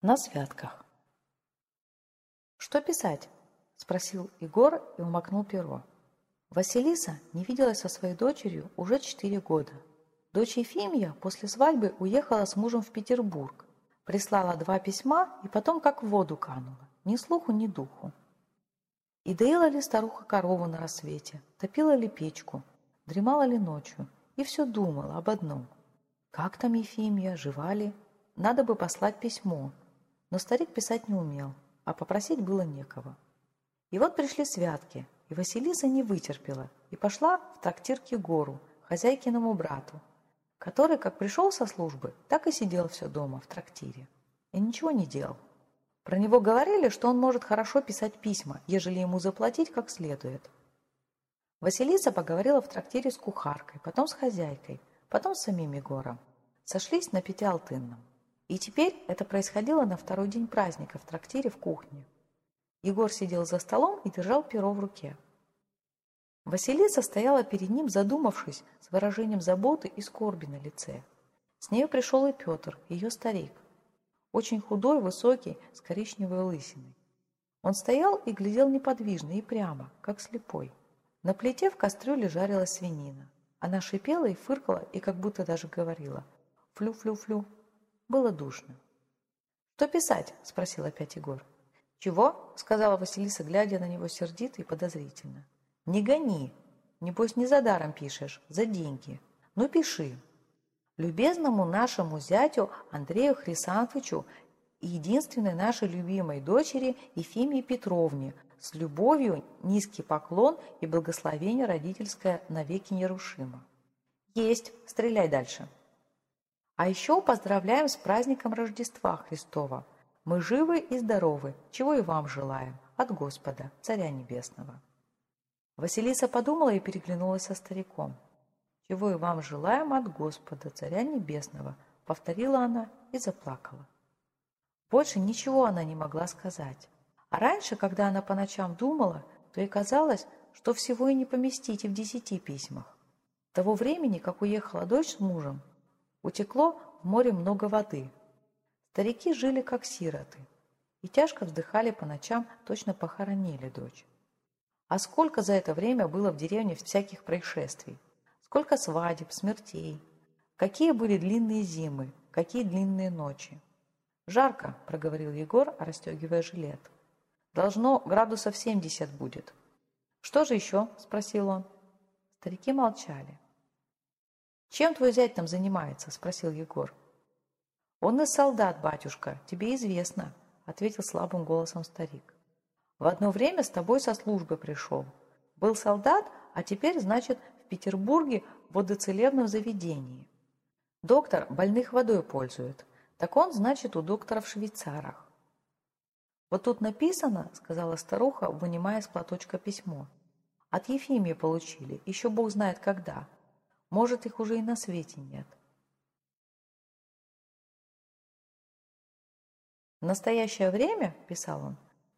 На святках. «Что писать?» – спросил Егор и умокнул перо. Василиса не виделась со своей дочерью уже четыре года. Дочь Ефимия после свадьбы уехала с мужем в Петербург, прислала два письма и потом как в воду канула, ни слуху, ни духу. И доила ли старуха корову на рассвете, топила ли печку, дремала ли ночью, и все думала об одном. Как там Ефимия, жива ли? Надо бы послать письмо, но старик писать не умел, а попросить было некого. И вот пришли святки, и Василиса не вытерпела и пошла в трактир к Егору, хозяйкиному брату, который, как пришел со службы, так и сидел все дома в трактире. И ничего не делал. Про него говорили, что он может хорошо писать письма, ежели ему заплатить как следует. Василиса поговорила в трактире с кухаркой, потом с хозяйкой, потом с самим Егором. Сошлись на Пятиалтынном. И теперь это происходило на второй день праздника в трактире в кухне. Егор сидел за столом и держал перо в руке. Василиса стояла перед ним, задумавшись, с выражением заботы и скорби на лице. С нею пришел и Петр, ее старик. Очень худой, высокий, с коричневой лысиной. Он стоял и глядел неподвижно и прямо, как слепой. На плите в кастрюле жарилась свинина. Она шипела и фыркала, и как будто даже говорила «флю-флю-флю». Было душно. «Что писать?» – спросил опять Егор. «Чего?» – сказала Василиса, глядя на него сердито и подозрительно. «Не гони. Небось, не за даром пишешь, за деньги. Ну, пиши. Любезному нашему зятю Андрею Хрисанфовичу и единственной нашей любимой дочери Ефимии Петровне с любовью, низкий поклон и благословение родительское навеки нерушимо». «Есть. Стреляй дальше». А еще поздравляем с праздником Рождества Христова. Мы живы и здоровы, чего и вам желаем, от Господа, Царя Небесного. Василиса подумала и переглянулась со стариком. «Чего и вам желаем от Господа, Царя Небесного», — повторила она и заплакала. Больше ничего она не могла сказать. А раньше, когда она по ночам думала, то ей казалось, что всего и не поместите в десяти письмах. того времени, как уехала дочь с мужем, Утекло в море много воды. Старики жили как сироты и тяжко вздыхали по ночам, точно похоронили дочь. А сколько за это время было в деревне всяких происшествий? Сколько свадеб, смертей? Какие были длинные зимы, какие длинные ночи? «Жарко», — проговорил Егор, расстегивая жилет. «Должно градусов семьдесят будет». «Что же еще?» — спросил он. Старики молчали. «Чем твой зять там занимается?» – спросил Егор. «Он и солдат, батюшка, тебе известно», – ответил слабым голосом старик. «В одно время с тобой со службы пришел. Был солдат, а теперь, значит, в Петербурге в водоцелебном заведении. Доктор больных водой пользует. Так он, значит, у доктора в Швейцарах. «Вот тут написано, — сказала старуха, вынимая из платочка письмо. От Ефимии получили, еще бог знает когда. Может, их уже и на свете нет. В настоящее время, писал он,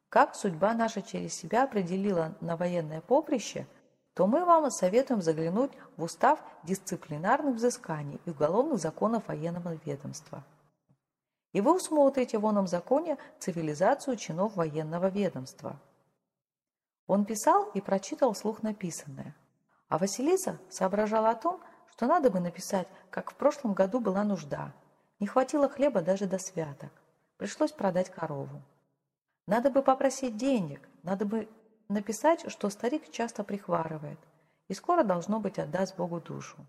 как судьба наша через себя определила на военное поприще, то мы вам советуем заглянуть в устав дисциплинарных взысканий и уголовных законов военного ведомства. И вы усмотрите в оном законе цивилизацию чинов военного ведомства. Он писал и прочитал вслух написанное. А Василиса соображала о том, что надо бы написать, как в прошлом году была нужда. Не хватило хлеба даже до святок. Пришлось продать корову. Надо бы попросить денег, надо бы написать, что старик часто прихварывает и скоро, должно быть, отдаст Богу душу.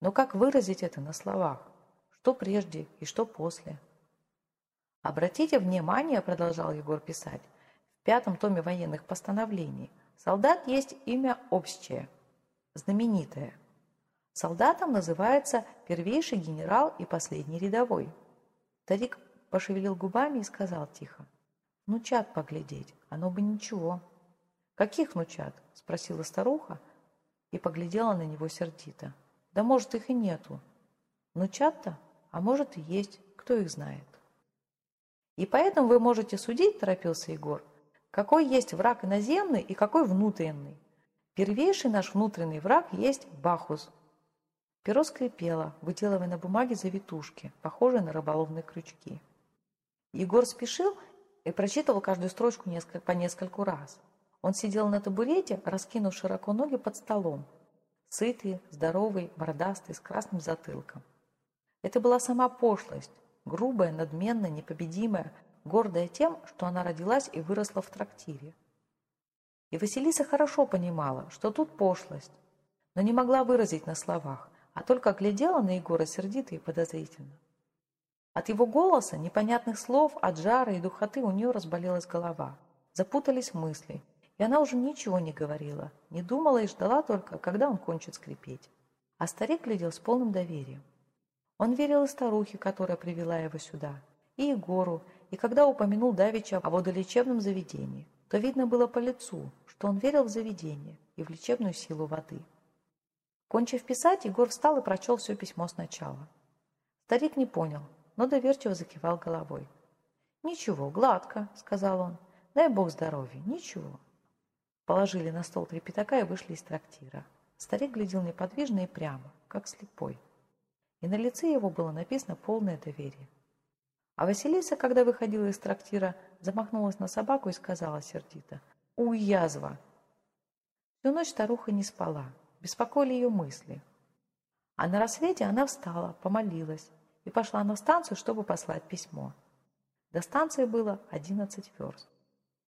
Но как выразить это на словах? Что прежде и что после? Обратите внимание, продолжал Егор писать, в пятом томе военных постановлений солдат есть имя общее – знаменитое. Солдатом называется первейший генерал и последний рядовой. Старик пошевелил губами и сказал тихо. «Внучат поглядеть, оно бы ничего». «Каких внучат?» – спросила старуха и поглядела на него сердито. «Да может, их и нету. Внучат-то? А может, и есть. Кто их знает?» «И поэтому вы можете судить, – торопился Егор, – какой есть враг иноземный и какой внутренний. Первейший наш внутренний враг есть Бахус. Перо скрипело, выделывая на бумаге завитушки, похожие на рыболовные крючки. Егор спешил и прочитывал каждую строчку несколько, по нескольку раз. Он сидел на табурете, раскинув широко ноги под столом. Сытый, здоровый, бородастый, с красным затылком. Это была сама пошлость, грубая, надменная, непобедимая, гордая тем, что она родилась и выросла в трактире. И Василиса хорошо понимала, что тут пошлость, но не могла выразить на словах, а только глядела на Егора сердито и подозрительно. От его голоса, непонятных слов, от жара и духоты у нее разболелась голова. Запутались мысли, и она уже ничего не говорила, не думала и ждала только, когда он кончит скрипеть. А старик глядел с полным доверием. Он верил и старухе, которая привела его сюда, и Егору, и когда упомянул Давича о водолечебном заведении, то видно было по лицу, что он верил в заведение и в лечебную силу воды. Кончив писать, Егор встал и прочел все письмо сначала. Старик не понял, но доверчиво закивал головой. «Ничего, гладко», — сказал он. «Дай бог здоровья, ничего». Положили на стол три пятака и вышли из трактира. Старик глядел неподвижно и прямо, как слепой. И на лице его было написано полное доверие. А Василиса, когда выходила из трактира, замахнулась на собаку и сказала сердито. «У, язва!» Всю ночь старуха не спала, беспокоили ее мысли. А на рассвете она встала, помолилась и пошла на станцию, чтобы послать письмо. До станции было 11 верст.